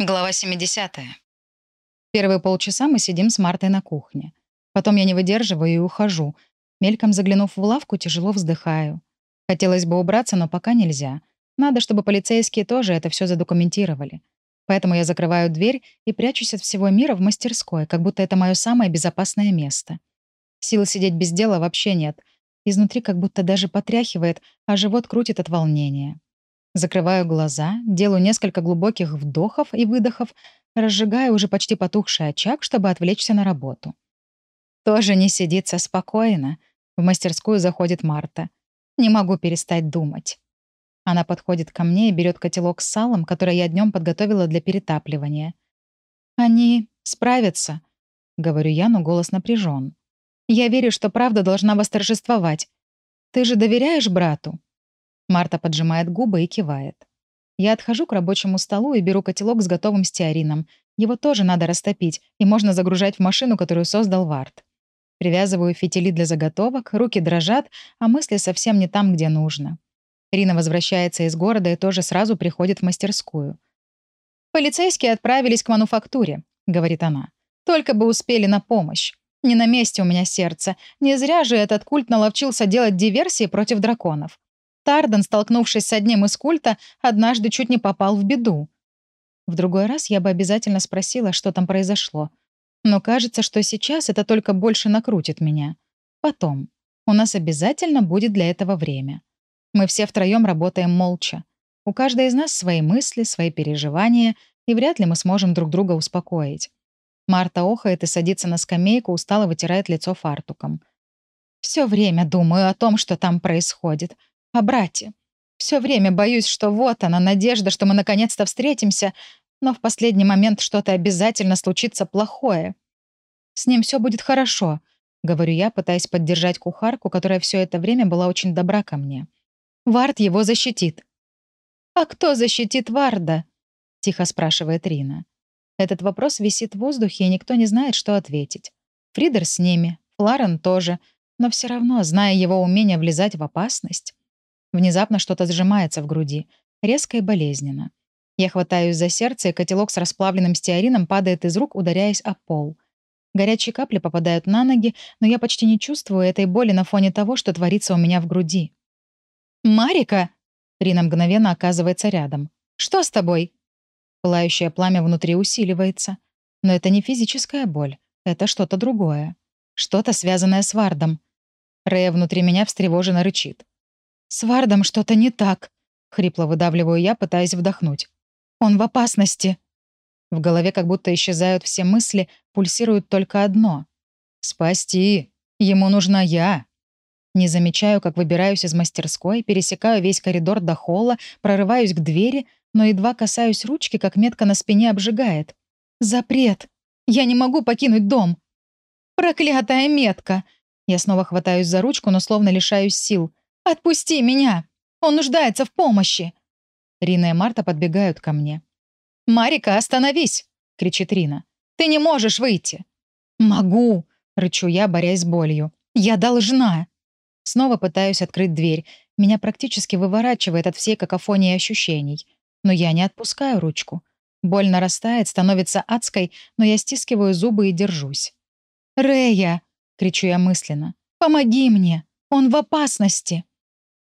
Глава 70. Первые полчаса мы сидим с Мартой на кухне. Потом я не выдерживаю и ухожу. Мельком заглянув в лавку, тяжело вздыхаю. Хотелось бы убраться, но пока нельзя. Надо, чтобы полицейские тоже это все задокументировали. Поэтому я закрываю дверь и прячусь от всего мира в мастерской, как будто это мое самое безопасное место. Сил сидеть без дела вообще нет. Изнутри как будто даже потряхивает, а живот крутит от волнения. Закрываю глаза, делаю несколько глубоких вдохов и выдохов, разжигаю уже почти потухший очаг, чтобы отвлечься на работу. Тоже не сидится спокойно. В мастерскую заходит Марта. Не могу перестать думать. Она подходит ко мне и берет котелок с салом, который я днем подготовила для перетапливания. «Они справятся», — говорю я, но голос напряжен. «Я верю, что правда должна восторжествовать. Ты же доверяешь брату?» Марта поджимает губы и кивает. Я отхожу к рабочему столу и беру котелок с готовым стеарином. Его тоже надо растопить, и можно загружать в машину, которую создал Варт. Привязываю фитили для заготовок, руки дрожат, а мысли совсем не там, где нужно. Рина возвращается из города и тоже сразу приходит в мастерскую. «Полицейские отправились к мануфактуре», — говорит она. «Только бы успели на помощь. Не на месте у меня сердце. Не зря же этот культ наловчился делать диверсии против драконов. Тарден, столкнувшись с одним из культа, однажды чуть не попал в беду. В другой раз я бы обязательно спросила, что там произошло. Но кажется, что сейчас это только больше накрутит меня. Потом. У нас обязательно будет для этого время. Мы все втроем работаем молча. У каждой из нас свои мысли, свои переживания, и вряд ли мы сможем друг друга успокоить. Марта охает и садится на скамейку, устало вытирает лицо фартуком. Все время думаю о том, что там происходит о брате. Все время боюсь, что вот она, надежда, что мы наконец-то встретимся, но в последний момент что-то обязательно случится плохое. С ним все будет хорошо, говорю я, пытаясь поддержать кухарку, которая все это время была очень добра ко мне. Вард его защитит. А кто защитит Варда? тихо спрашивает Рина. Этот вопрос висит в воздухе, и никто не знает, что ответить. Фридер с ними, Фларен тоже, но все равно, зная его умение влезать в опасность, Внезапно что-то сжимается в груди, резко и болезненно. Я хватаюсь за сердце, и котелок с расплавленным стеарином падает из рук, ударяясь о пол. Горячие капли попадают на ноги, но я почти не чувствую этой боли на фоне того, что творится у меня в груди. «Марика!» Рина мгновенно оказывается рядом. «Что с тобой?» Пылающее пламя внутри усиливается. Но это не физическая боль. Это что-то другое. Что-то, связанное с Вардом. Рея внутри меня встревоженно рычит. «С Вардом что-то не так», — хрипло выдавливаю я, пытаясь вдохнуть. «Он в опасности». В голове как будто исчезают все мысли, пульсирует только одно. «Спасти! Ему нужна я!» Не замечаю, как выбираюсь из мастерской, пересекаю весь коридор до холла, прорываюсь к двери, но едва касаюсь ручки, как метка на спине обжигает. «Запрет! Я не могу покинуть дом!» «Проклятая метка!» Я снова хватаюсь за ручку, но словно лишаюсь сил. «Отпусти меня! Он нуждается в помощи!» Рина и Марта подбегают ко мне. «Марика, остановись!» — кричит Рина. «Ты не можешь выйти!» «Могу!» — рычу я, борясь с болью. «Я должна!» Снова пытаюсь открыть дверь. Меня практически выворачивает от всей какофонии ощущений. Но я не отпускаю ручку. Боль нарастает, становится адской, но я стискиваю зубы и держусь. «Рея!» — кричу я мысленно. «Помоги мне! Он в опасности!»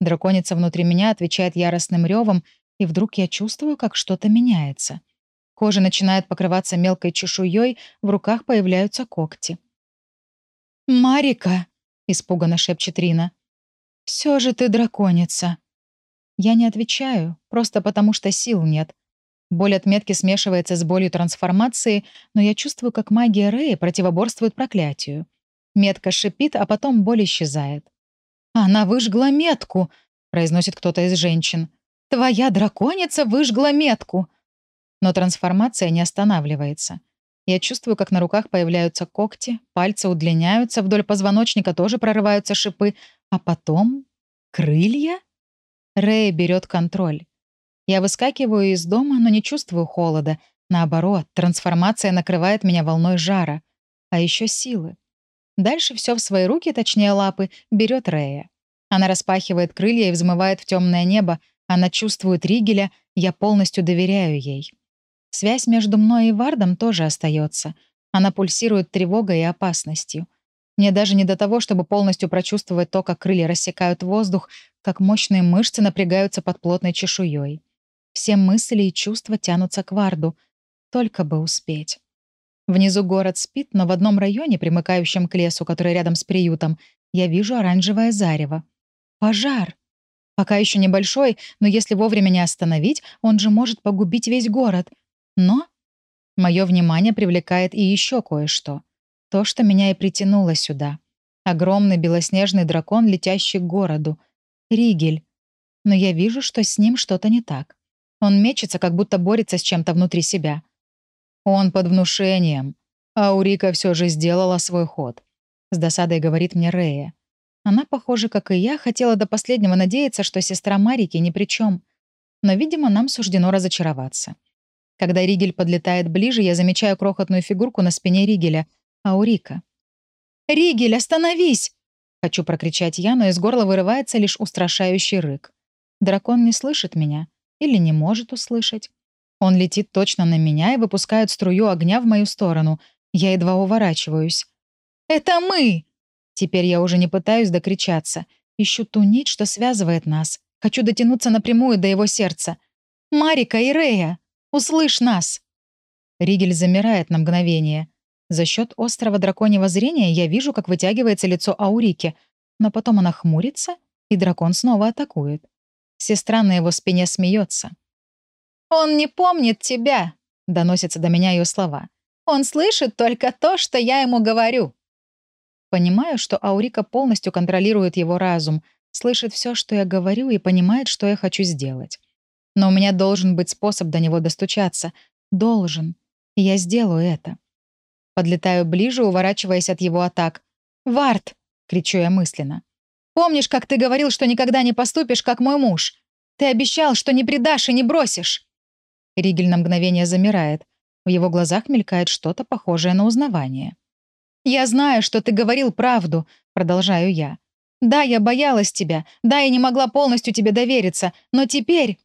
Драконица внутри меня отвечает яростным ревом, и вдруг я чувствую, как что-то меняется. Кожа начинает покрываться мелкой чешуей, в руках появляются когти. «Марика!» — испуганно шепчет Рина. «Все же ты драконица!» Я не отвечаю, просто потому что сил нет. Боль от метки смешивается с болью трансформации, но я чувствую, как магия Рэя противоборствует проклятию. Метка шипит, а потом боль исчезает. «Она выжгла метку», — произносит кто-то из женщин. «Твоя драконица выжгла метку». Но трансформация не останавливается. Я чувствую, как на руках появляются когти, пальцы удлиняются, вдоль позвоночника тоже прорываются шипы, а потом... крылья? Рэй берет контроль. Я выскакиваю из дома, но не чувствую холода. Наоборот, трансформация накрывает меня волной жара. А еще силы. Дальше все в свои руки, точнее лапы, берет Рея. Она распахивает крылья и взмывает в темное небо. Она чувствует Ригеля, я полностью доверяю ей. Связь между мной и Вардом тоже остается. Она пульсирует тревогой и опасностью. Мне даже не до того, чтобы полностью прочувствовать то, как крылья рассекают воздух, как мощные мышцы напрягаются под плотной чешуей. Все мысли и чувства тянутся к Варду. Только бы успеть. Внизу город спит, но в одном районе, примыкающем к лесу, который рядом с приютом, я вижу оранжевое зарево. Пожар! Пока еще небольшой, но если вовремя не остановить, он же может погубить весь город. Но мое внимание привлекает и еще кое-что. То, что меня и притянуло сюда. Огромный белоснежный дракон, летящий к городу. Ригель. Но я вижу, что с ним что-то не так. Он мечется, как будто борется с чем-то внутри себя. Он под внушением. А Урика все же сделала свой ход. С досадой говорит мне Рея. Она, похоже, как и я, хотела до последнего надеяться, что сестра Марики ни при чем. Но, видимо, нам суждено разочароваться. Когда Ригель подлетает ближе, я замечаю крохотную фигурку на спине Ригеля, Аурика. «Ригель, остановись!» Хочу прокричать я, но из горла вырывается лишь устрашающий рык. Дракон не слышит меня или не может услышать. Он летит точно на меня и выпускает струю огня в мою сторону. Я едва уворачиваюсь. «Это мы!» Теперь я уже не пытаюсь докричаться. Ищу ту нить, что связывает нас. Хочу дотянуться напрямую до его сердца. «Марика и Рея! Услышь нас!» Ригель замирает на мгновение. За счет острого драконьего зрения я вижу, как вытягивается лицо Аурики, но потом она хмурится, и дракон снова атакует. Сестра на его спине смеется. «Он не помнит тебя», — доносятся до меня ее слова. «Он слышит только то, что я ему говорю». Понимаю, что Аурика полностью контролирует его разум, слышит все, что я говорю, и понимает, что я хочу сделать. Но у меня должен быть способ до него достучаться. Должен. И я сделаю это. Подлетаю ближе, уворачиваясь от его атак. «Варт!» — кричу я мысленно. «Помнишь, как ты говорил, что никогда не поступишь, как мой муж? Ты обещал, что не предашь и не бросишь!» Ригель на мгновение замирает. В его глазах мелькает что-то похожее на узнавание. «Я знаю, что ты говорил правду», — продолжаю я. «Да, я боялась тебя. Да, я не могла полностью тебе довериться. Но теперь...»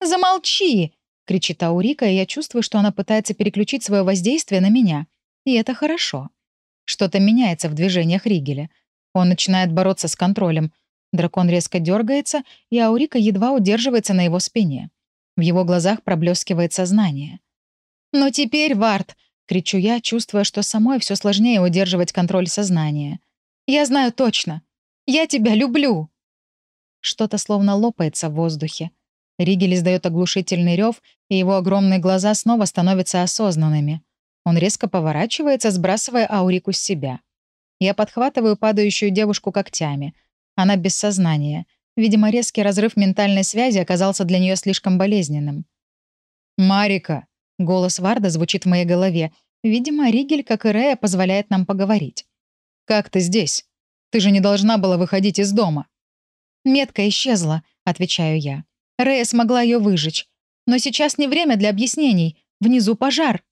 «Замолчи!» — кричит Аурика, и я чувствую, что она пытается переключить свое воздействие на меня. И это хорошо. Что-то меняется в движениях Ригеля. Он начинает бороться с контролем. Дракон резко дергается, и Аурика едва удерживается на его спине. В его глазах проблескивает сознание. «Но теперь, Варт, — кричу я, чувствуя, что самой все сложнее удерживать контроль сознания. «Я знаю точно. Я тебя люблю!» Что-то словно лопается в воздухе. Ригель издает оглушительный рев, и его огромные глаза снова становятся осознанными. Он резко поворачивается, сбрасывая Аурику с себя. Я подхватываю падающую девушку когтями. Она без сознания. Видимо, резкий разрыв ментальной связи оказался для нее слишком болезненным. «Марика!» Голос Варда звучит в моей голове. Видимо, Ригель, как и Рея, позволяет нам поговорить. «Как ты здесь? Ты же не должна была выходить из дома». «Метка исчезла», — отвечаю я. Рея смогла ее выжечь. Но сейчас не время для объяснений. Внизу пожар.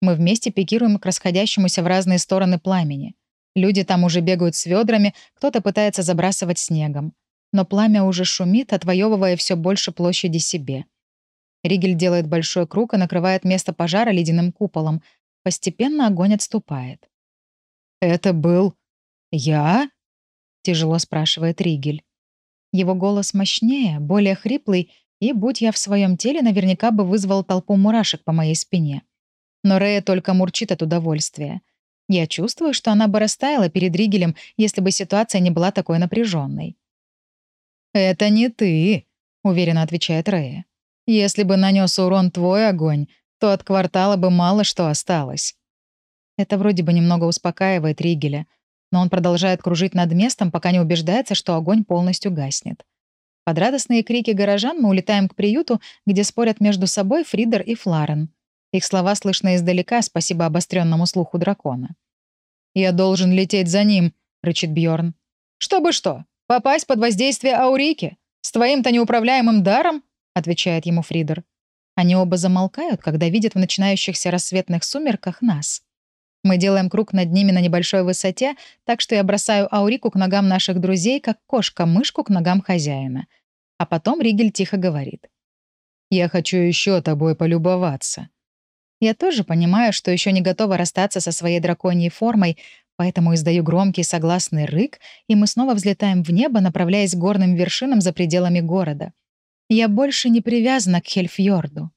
Мы вместе пикируем к расходящемуся в разные стороны пламени. Люди там уже бегают с ведрами, кто-то пытается забрасывать снегом. Но пламя уже шумит, отвоевывая все больше площади себе. Ригель делает большой круг и накрывает место пожара ледяным куполом. Постепенно огонь отступает. «Это был... я?» — тяжело спрашивает Ригель. Его голос мощнее, более хриплый, и, будь я в своем теле, наверняка бы вызвал толпу мурашек по моей спине. Но Рея только мурчит от удовольствия. Я чувствую, что она бы растаяла перед Ригелем, если бы ситуация не была такой напряженной. «Это не ты», — уверенно отвечает Рея. Если бы нанес урон твой огонь, то от квартала бы мало что осталось. Это вроде бы немного успокаивает Ригеля, но он продолжает кружить над местом, пока не убеждается, что огонь полностью гаснет. Под радостные крики горожан мы улетаем к приюту, где спорят между собой Фридер и Фларен. Их слова слышны издалека, спасибо обостренному слуху дракона. «Я должен лететь за ним», — рычит Бьорн. «Чтобы что? Попасть под воздействие Аурики? С твоим-то неуправляемым даром?» — отвечает ему Фридер. Они оба замолкают, когда видят в начинающихся рассветных сумерках нас. Мы делаем круг над ними на небольшой высоте, так что я бросаю Аурику к ногам наших друзей, как кошка мышку к ногам хозяина. А потом Ригель тихо говорит. «Я хочу еще тобой полюбоваться. Я тоже понимаю, что еще не готова расстаться со своей драконьей формой, поэтому издаю громкий согласный рык, и мы снова взлетаем в небо, направляясь к горным вершинам за пределами города. Я больше не привязана к Хельфьорду.